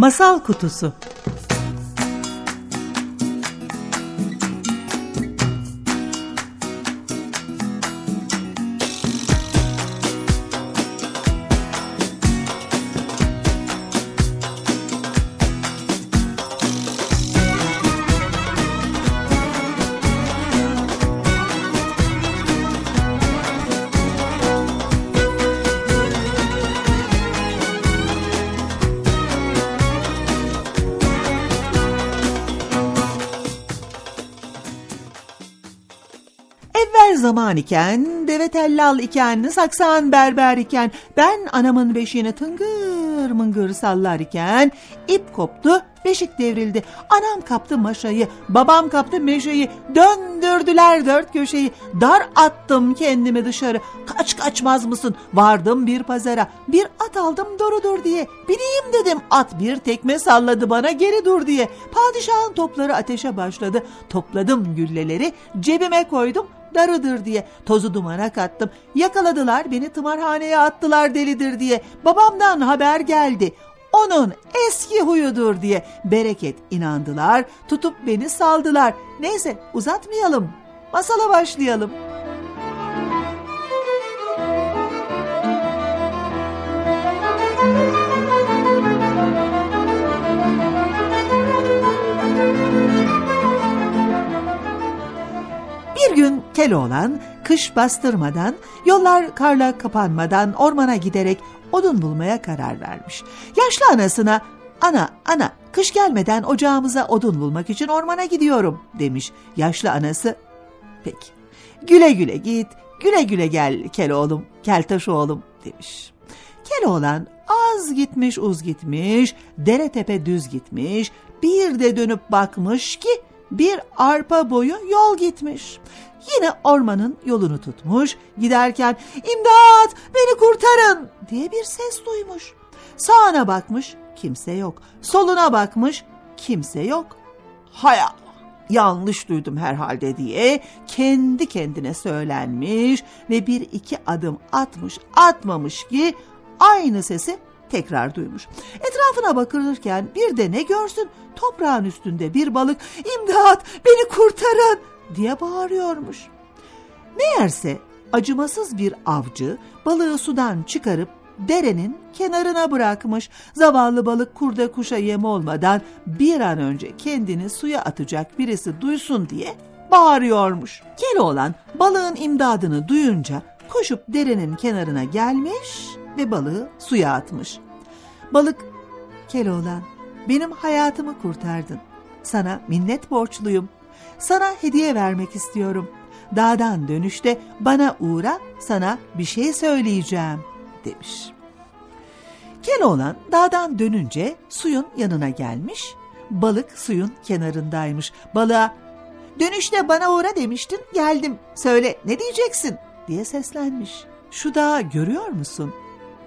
Masal Kutusu Evvel zaman iken, deve tellal iken, saksan berber iken, ben anamın beşiğini tıngır mıngır sallar iken, ip koptu, beşik devrildi. Anam kaptı maşayı, babam kaptı meşeyi, döndürdüler dört köşeyi. Dar attım kendimi dışarı, kaç kaçmaz mısın? Vardım bir pazara, bir at aldım doğrudur diye. Bineyim dedim, at bir tekme salladı bana geri dur diye. Padişahın topları ateşe başladı, topladım gülleleri, cebime koydum, darıdır diye tozu dumana kattım. Yakaladılar beni tımarhaneye attılar delidir diye. Babamdan haber geldi. Onun eski huyudur diye bereket inandılar, tutup beni saldılar. Neyse uzatmayalım, masala başlayalım. Keloğlan kış bastırmadan, yollar karla kapanmadan ormana giderek odun bulmaya karar vermiş. Yaşlı anasına ana ana kış gelmeden ocağımıza odun bulmak için ormana gidiyorum demiş. Yaşlı anası peki güle güle git güle güle gel Keloğlum Keltaş oğlum demiş. Keloğlan az gitmiş uz gitmiş dere tepe düz gitmiş bir de dönüp bakmış ki bir arpa boyu yol gitmiş. Yine ormanın yolunu tutmuş, giderken imdat beni kurtarın diye bir ses duymuş. Sağına bakmış, kimse yok. Soluna bakmış, kimse yok. Hay yanlış duydum herhalde diye kendi kendine söylenmiş ve bir iki adım atmış atmamış ki aynı sesi tekrar duymuş. Etrafına bakılırken bir de ne görsün toprağın üstünde bir balık imdat beni kurtarın diye bağırıyormuş. Meğerse acımasız bir avcı balığı sudan çıkarıp derenin kenarına bırakmış. Zavallı balık kurda kuşa yem olmadan bir an önce kendini suya atacak birisi duysun diye bağırıyormuş. Keloğlan balığın imdadını duyunca koşup derenin kenarına gelmiş ve balığı suya atmış. Balık, Keloğlan benim hayatımı kurtardın. Sana minnet borçluyum. Sana hediye vermek istiyorum. Dağdan dönüşte bana uğra sana bir şey söyleyeceğim demiş. Keloğlan dağdan dönünce suyun yanına gelmiş. Balık suyun kenarındaymış. Balığa dönüşte bana uğra demiştin geldim söyle ne diyeceksin diye seslenmiş. Şu dağı görüyor musun?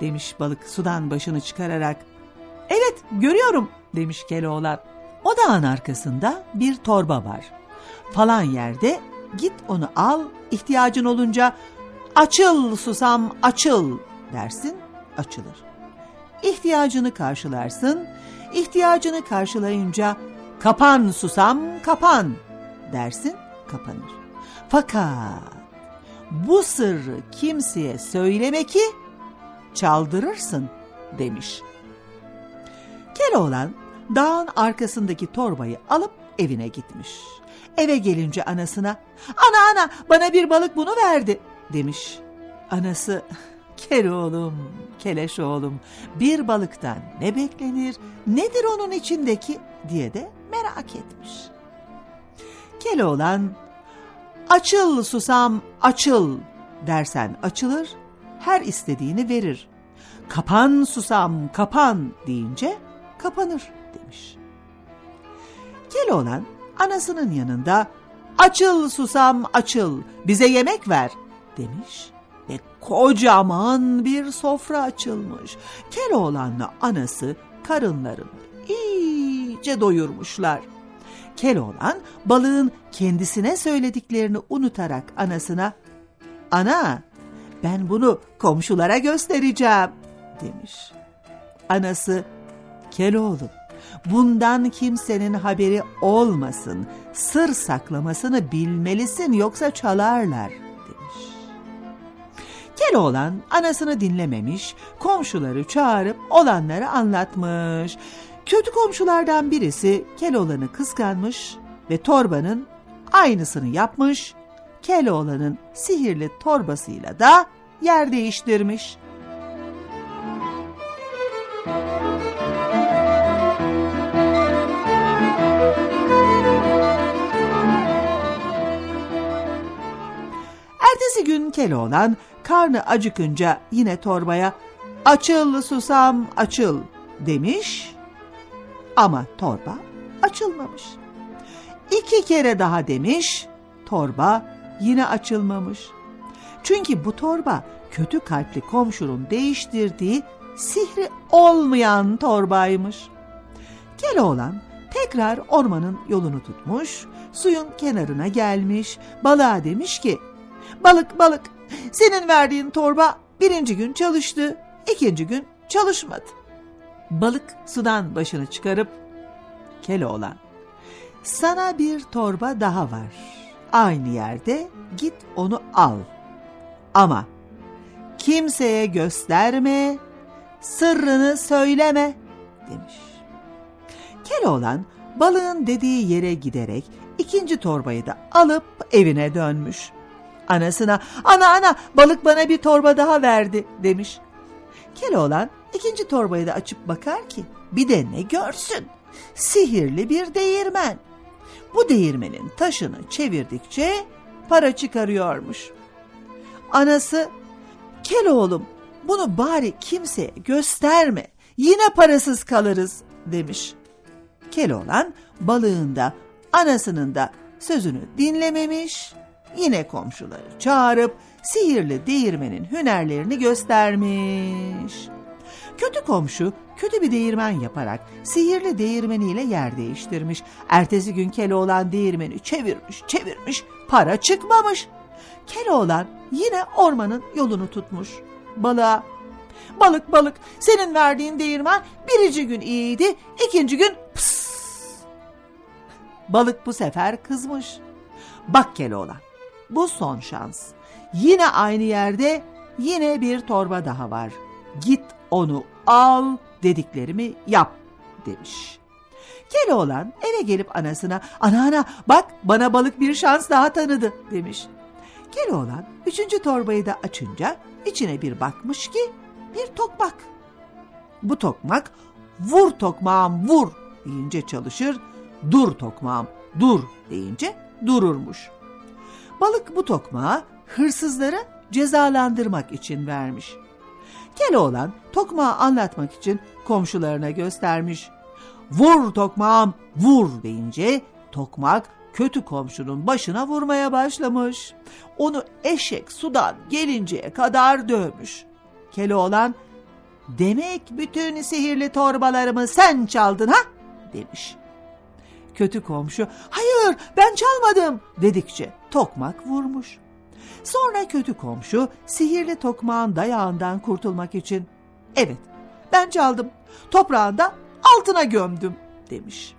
Demiş balık sudan başını çıkararak. Evet görüyorum demiş Keloğlan. O dağın arkasında bir torba var. Falan yerde git onu al ihtiyacın olunca açıl susam açıl dersin açılır. İhtiyacını karşılarsın ihtiyacını karşılayınca kapan susam kapan dersin kapanır. Fakat bu sırrı kimseye söyleme ki çaldırırsın demiş. Keloğlan dağın arkasındaki torbayı alıp evine gitmiş. Eve gelince anasına ana ana bana bir balık bunu verdi demiş. Anası Keloğlum, Keleş oğlum bir balıktan ne beklenir nedir onun içindeki diye de merak etmiş. Keloğlan açıl susam açıl dersen açılır her istediğini verir. Kapan susam kapan deyince kapanır demiş. Keloğlan anasının yanında açıl susam açıl bize yemek ver demiş ve kocaman bir sofra açılmış. Keloğlan'la anası karınlarını iyice doyurmuşlar. Keloğlan balığın kendisine söylediklerini unutarak anasına ''Ana ben bunu komşulara göstereceğim.'' demiş. Anası ''Keloğlum bundan kimsenin haberi olmasın, sır saklamasını bilmelisin yoksa çalarlar.'' demiş. Keloğlan anasını dinlememiş, komşuları çağırıp olanları anlatmış. Kötü komşulardan birisi Keloğlan'ı kıskanmış ve torbanın aynısını yapmış. Keloğlan'ın sihirli torbasıyla da yer değiştirmiş. Ertesi gün Keloğlan karnı acıkınca yine torbaya açıl susam açıl demiş ama torba açılmamış. İki kere daha demiş, torba yine açılmamış. Çünkü bu torba kötü kalpli komşunun değiştirdiği sihri olmayan torbaymış. Keloğlan tekrar ormanın yolunu tutmuş, suyun kenarına gelmiş, balığa demiş ki, balık balık senin verdiğin torba birinci gün çalıştı, ikinci gün çalışmadı. Balık sudan başını çıkarıp Keloğlan sana bir torba daha var. Aynı yerde git onu al. Ama kimseye gösterme, sırrını söyleme demiş. Keloğlan balığın dediği yere giderek ikinci torbayı da alıp evine dönmüş. Anasına ana ana balık bana bir torba daha verdi demiş. Keloğlan ikinci torbayı da açıp bakar ki bir de ne görsün. Sihirli bir değirmen. Bu değirmenin taşını çevirdikçe para çıkarıyormuş. Anası, Keloğlum bunu bari kimseye gösterme, yine parasız kalırız demiş. Keloğlan balığın da anasının da sözünü dinlememiş, yine komşuları çağırıp sihirli değirmenin hünerlerini göstermiş. Kötü komşu kötü bir değirmen yaparak sihirli değirmeniyle yer değiştirmiş. Ertesi gün Keloğlan değirmeni çevirmiş çevirmiş para çıkmamış. Keloğlan yine ormanın yolunu tutmuş. Balığa balık balık senin verdiğin değirmen birinci gün iyiydi ikinci gün pıs. Balık bu sefer kızmış. Bak Keloğlan bu son şans. Yine aynı yerde yine bir torba daha var. Git onu al dediklerimi yap demiş. Keloğlan eve gelip anasına ana ana bak bana balık bir şans daha tanıdı demiş. Keloğlan üçüncü torbayı da açınca içine bir bakmış ki bir tokmak. Bu tokmak vur tokmağım vur deyince çalışır, dur tokmağım dur deyince dururmuş. Balık bu tokmağı hırsızları cezalandırmak için vermiş. Keloğlan tokmağı anlatmak için komşularına göstermiş. Vur tokmağım vur deyince tokmak kötü komşunun başına vurmaya başlamış. Onu eşek sudan gelinceye kadar dövmüş. Keloğlan demek bütün sihirli torbalarımı sen çaldın ha demiş. Kötü komşu hayır ben çalmadım dedikçe tokmak vurmuş. Sonra kötü komşu sihirli tokmağın dayağından kurtulmak için evet ben çaldım toprağında altına gömdüm demiş.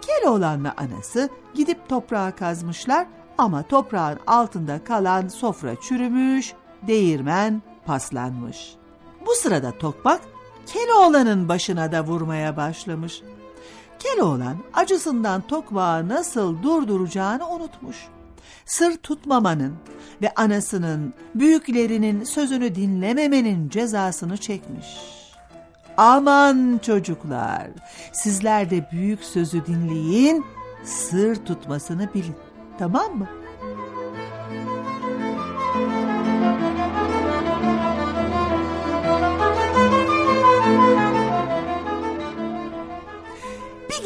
Keloğlan'la anası gidip toprağa kazmışlar ama toprağın altında kalan sofra çürümüş, değirmen paslanmış. Bu sırada tokmak Keloğlan'ın başına da vurmaya başlamış. Keloğlan acısından tokmağı nasıl durduracağını unutmuş. Sır tutmamanın ve anasının, büyüklerinin sözünü dinlememenin cezasını çekmiş. Aman çocuklar, sizler de büyük sözü dinleyin, sır tutmasını bilin. Tamam mı?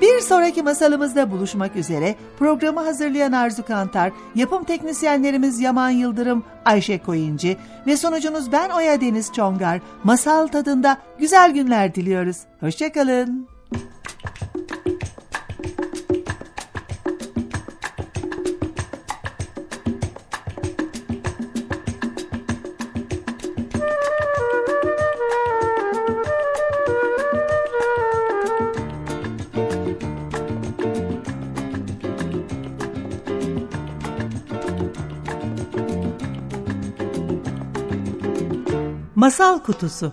Bir sonraki masalımızda buluşmak üzere programı hazırlayan Arzu Kantar, yapım teknisyenlerimiz Yaman Yıldırım, Ayşe Koyuncu ve sonucunuz ben Oya Deniz Çongar. Masal tadında güzel günler diliyoruz. Hoşçakalın. Masal Kutusu